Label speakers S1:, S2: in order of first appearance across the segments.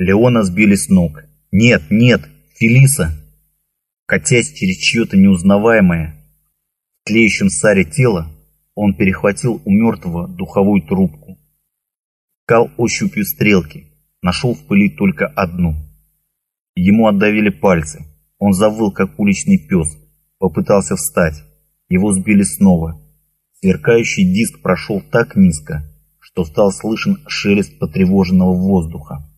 S1: Леона сбили с ног. «Нет, нет, Фелиса!» Катясь через чье-то неузнаваемое, в тлеющем саре тело, он перехватил у мертвого духовую трубку. Кал ощупью стрелки, нашел в пыли только одну. Ему отдавили пальцы. Он завыл, как уличный пес, попытался встать. Его сбили снова. Сверкающий диск прошел так низко, что стал слышен шелест потревоженного воздуха.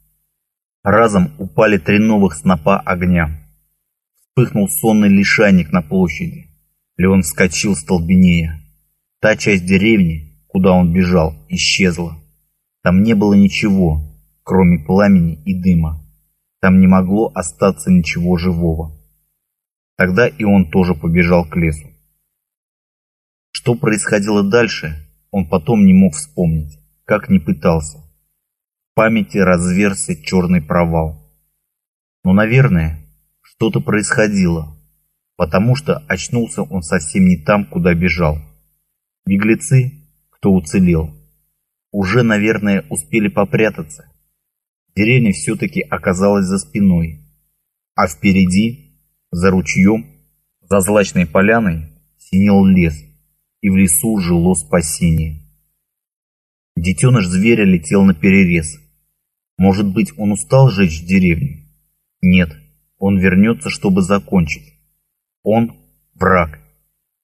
S1: Разом упали три новых снопа огня. Вспыхнул сонный лишайник на площади. Леон вскочил столбенея. Та часть деревни, куда он бежал, исчезла. Там не было ничего, кроме пламени и дыма. Там не могло остаться ничего живого. Тогда и он тоже побежал к лесу. Что происходило дальше, он потом не мог вспомнить, как не пытался. Памяти разверся черный провал. Но, наверное, что-то происходило, потому что очнулся он совсем не там, куда бежал. Беглецы, кто уцелел, уже, наверное, успели попрятаться. Деревня все-таки оказалась за спиной, а впереди, за ручьем, за злачной поляной, синел лес, и в лесу жило спасение. Детеныш зверя летел на перерез. Может быть, он устал жечь деревню? Нет, он вернется, чтобы закончить. Он – враг.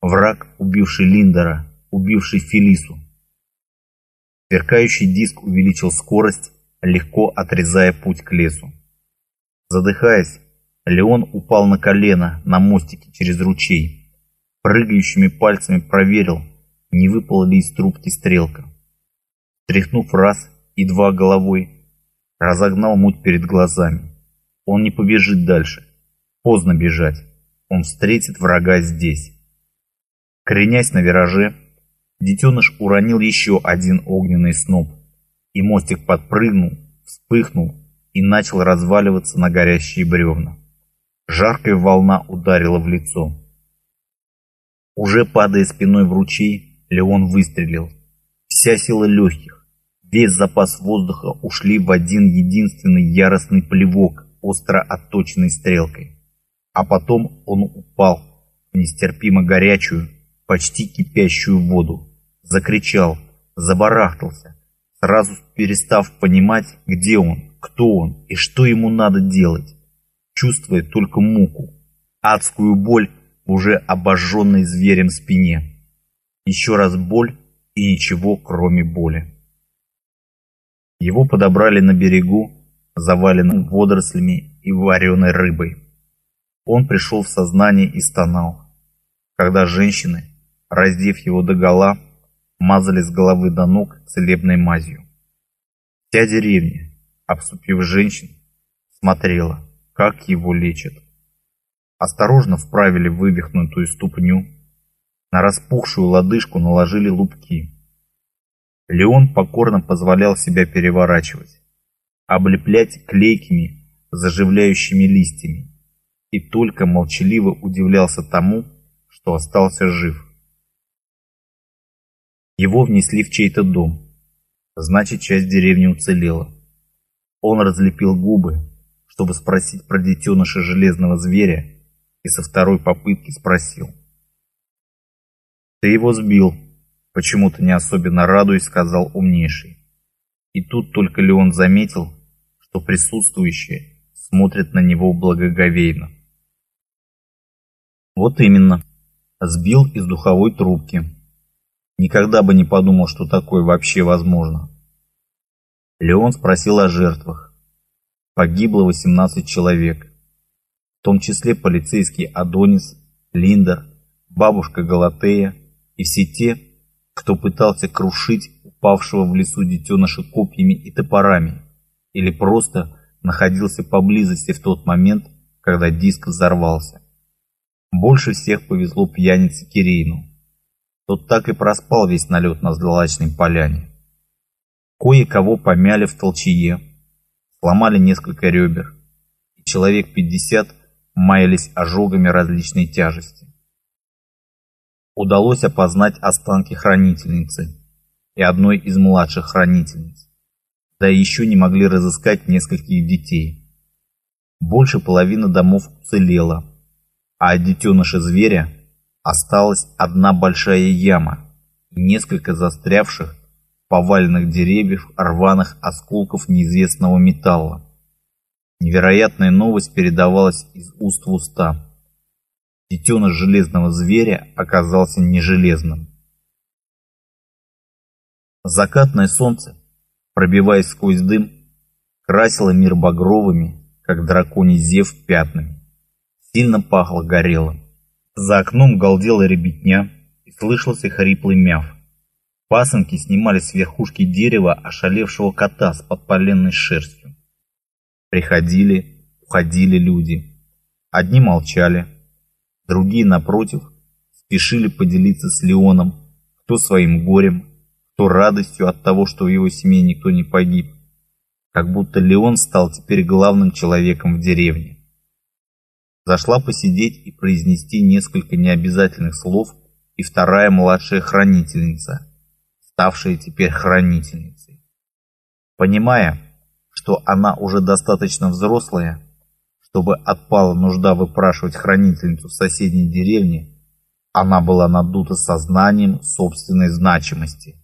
S1: Враг, убивший Линдера, убивший Фелису. Сверкающий диск увеличил скорость, легко отрезая путь к лесу. Задыхаясь, Леон упал на колено на мостике через ручей. Прыгающими пальцами проверил, не выпала ли из трубки стрелка. Тряхнув раз и два головой, разогнал муть перед глазами. Он не побежит дальше. Поздно бежать. Он встретит врага здесь. Кренясь на вираже, детеныш уронил еще один огненный сноп, и мостик подпрыгнул, вспыхнул и начал разваливаться на горящие бревна. Жаркая волна ударила в лицо. Уже падая спиной в ручей, Леон выстрелил. Вся сила легких, весь запас воздуха ушли в один единственный яростный плевок остро отточенной стрелкой. А потом он упал в нестерпимо горячую, почти кипящую воду. Закричал, забарахтался, сразу перестав понимать, где он, кто он и что ему надо делать, чувствуя только муку, адскую боль в уже обожженной зверем спине. Еще раз боль и ничего, кроме боли. Его подобрали на берегу, заваленным водорослями и вареной рыбой. Он пришел в сознание и стонал, когда женщины, раздев его догола, мазали с головы до ног целебной мазью. Вся деревня, обступив женщин, смотрела, как его лечат. Осторожно вправили вывихнутую ступню, на распухшую лодыжку наложили лупки. Леон покорно позволял себя переворачивать, облеплять клейкими, заживляющими листьями, и только молчаливо удивлялся тому, что остался жив. Его внесли в чей-то дом. Значит, часть деревни уцелела. Он разлепил губы, чтобы спросить про детеныша железного зверя, и со второй попытки спросил. «Ты его сбил», — почему-то не особенно радуясь, сказал умнейший. И тут только Леон заметил, что присутствующие смотрят на него благоговейно. Вот именно, сбил из духовой трубки. Никогда бы не подумал, что такое вообще возможно. Леон спросил о жертвах. Погибло 18 человек, в том числе полицейский Адонис, Линдер, бабушка Галатея и все те, кто пытался крушить упавшего в лесу детеныша копьями и топорами, или просто находился поблизости в тот момент, когда диск взорвался. Больше всех повезло пьянице Кирейну. Тот так и проспал весь налет на злачной поляне. Кое-кого помяли в толчье, сломали несколько ребер, и человек пятьдесят маялись ожогами различной тяжести. Удалось опознать останки хранительницы и одной из младших хранительниц. да еще не могли разыскать нескольких детей. Больше половины домов уцелела, а от детеныша зверя осталась одна большая яма и несколько застрявших поваленных деревьев рваных осколков неизвестного металла. Невероятная новость передавалась из уст в уста. Детеныш железного зверя оказался не железным. Закатное солнце, пробиваясь сквозь дым, красило мир багровыми, как драконий зев пятнами. Сильно пахло горелым. За окном галдела ребятня и слышался хриплый мяв. Пасынки снимали с верхушки дерева ошалевшего кота с подпаленной шерстью. Приходили, уходили люди. Одни молчали, другие, напротив, спешили поделиться с Леоном, кто своим горем, кто радостью от того, что в его семье никто не погиб. Как будто Леон стал теперь главным человеком в деревне зашла посидеть и произнести несколько необязательных слов и вторая младшая хранительница, ставшая теперь хранительницей. Понимая, что она уже достаточно взрослая, чтобы отпала нужда выпрашивать хранительницу в соседней деревне, она была надута сознанием собственной значимости.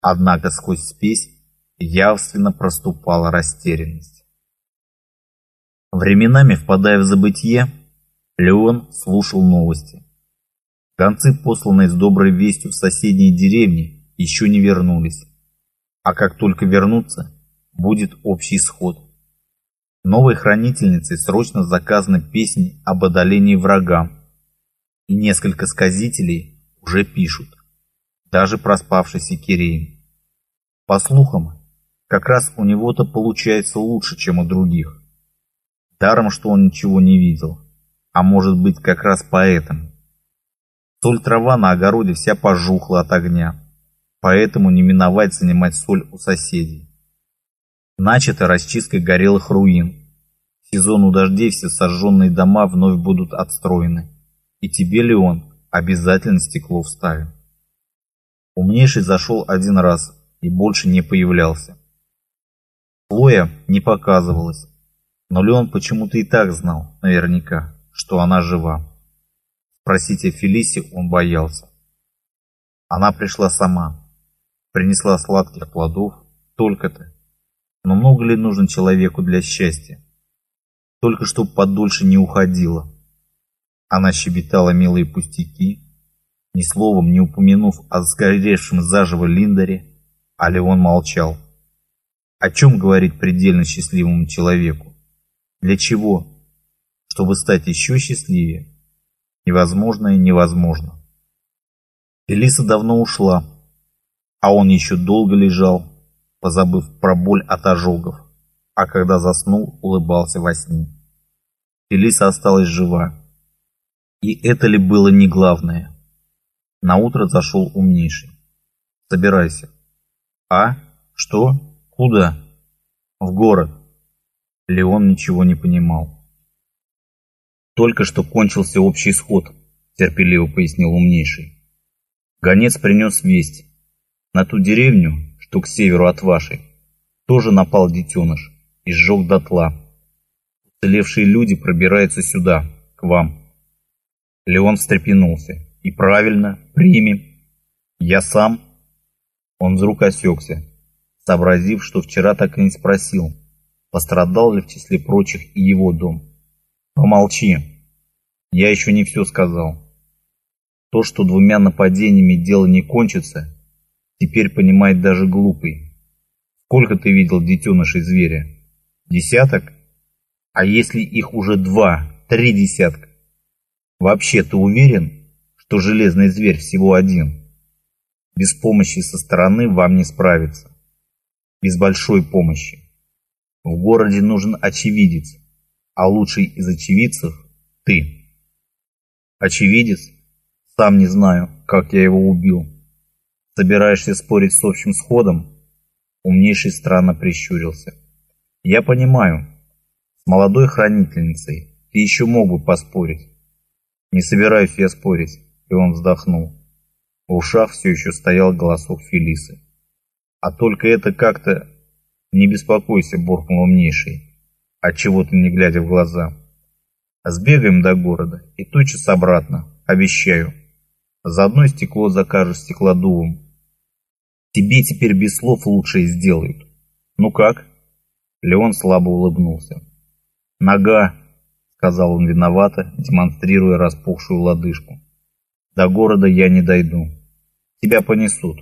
S1: Однако сквозь спесь явственно проступала растерянность. Временами, впадая в забытье, Леон слушал новости. Концы, посланные с доброй вестью в соседние деревни, еще не вернулись. А как только вернутся, будет общий сход. Новой хранительницей срочно заказана песня об одолении врага. И несколько сказителей уже пишут. Даже проспавшийся Кирей. По слухам, как раз у него-то получается лучше, чем у других. Даром, что он ничего не видел. А может быть, как раз поэтому. Соль трава на огороде вся пожухла от огня. Поэтому не миновать занимать соль у соседей. Начато расчисткой горелых руин. В сезону дождей все сожженные дома вновь будут отстроены. И тебе, Леон, обязательно стекло вставим. Умнейший зашел один раз и больше не появлялся. Хлоя не показывалась. Но Леон почему-то и так знал, наверняка, что она жива. Спросить о Фелисе он боялся. Она пришла сама, принесла сладких плодов, только-то. Но много ли нужно человеку для счастья? Только чтоб подольше не уходила. Она щебетала милые пустяки, ни словом не упомянув о сгоревшем заживо Линдере, а Леон молчал. О чем говорить предельно счастливому человеку? Для чего? Чтобы стать еще счастливее. Невозможное невозможно. Элиса давно ушла, а он еще долго лежал, позабыв про боль от ожогов, а когда заснул, улыбался во сне. Элиса осталась жива. И это ли было не главное? На утро зашел умнейший. Собирайся. А? Что? Куда? В город. Леон ничего не понимал. «Только что кончился общий сход», – терпеливо пояснил умнейший. Гонец принес весть. На ту деревню, что к северу от вашей, тоже напал детеныш и сжег дотла. Уцелевшие люди пробираются сюда, к вам. Леон встрепенулся. «И правильно, примем. Я сам?» Он вдруг осекся, сообразив, что вчера так и не спросил – Пострадал ли в числе прочих и его дом? Помолчи. Я еще не все сказал. То, что двумя нападениями дело не кончится, теперь понимает даже глупый. Сколько ты видел детенышей зверя? Десяток? А если их уже два, три десятка? Вообще ты уверен, что железный зверь всего один? Без помощи со стороны вам не справиться. Без большой помощи. В городе нужен очевидец, а лучший из очевидцев – ты. Очевидец? Сам не знаю, как я его убил. Собираешься спорить с общим сходом? Умнейший странно прищурился. Я понимаю, с молодой хранительницей ты еще мог бы поспорить. Не собираюсь я спорить, и он вздохнул. В ушах все еще стоял голосок Фелисы. А только это как-то Не беспокойся, буркнул умнейший, отчего-то не глядя в глаза. Сбегаем до города и тотчас обратно, обещаю. Заодно стекло закажешь стеклодувом. Тебе теперь без слов лучшее сделают. Ну как? Леон слабо улыбнулся. Нога, сказал он виновато, демонстрируя распухшую лодыжку. До города я не дойду. Тебя понесут.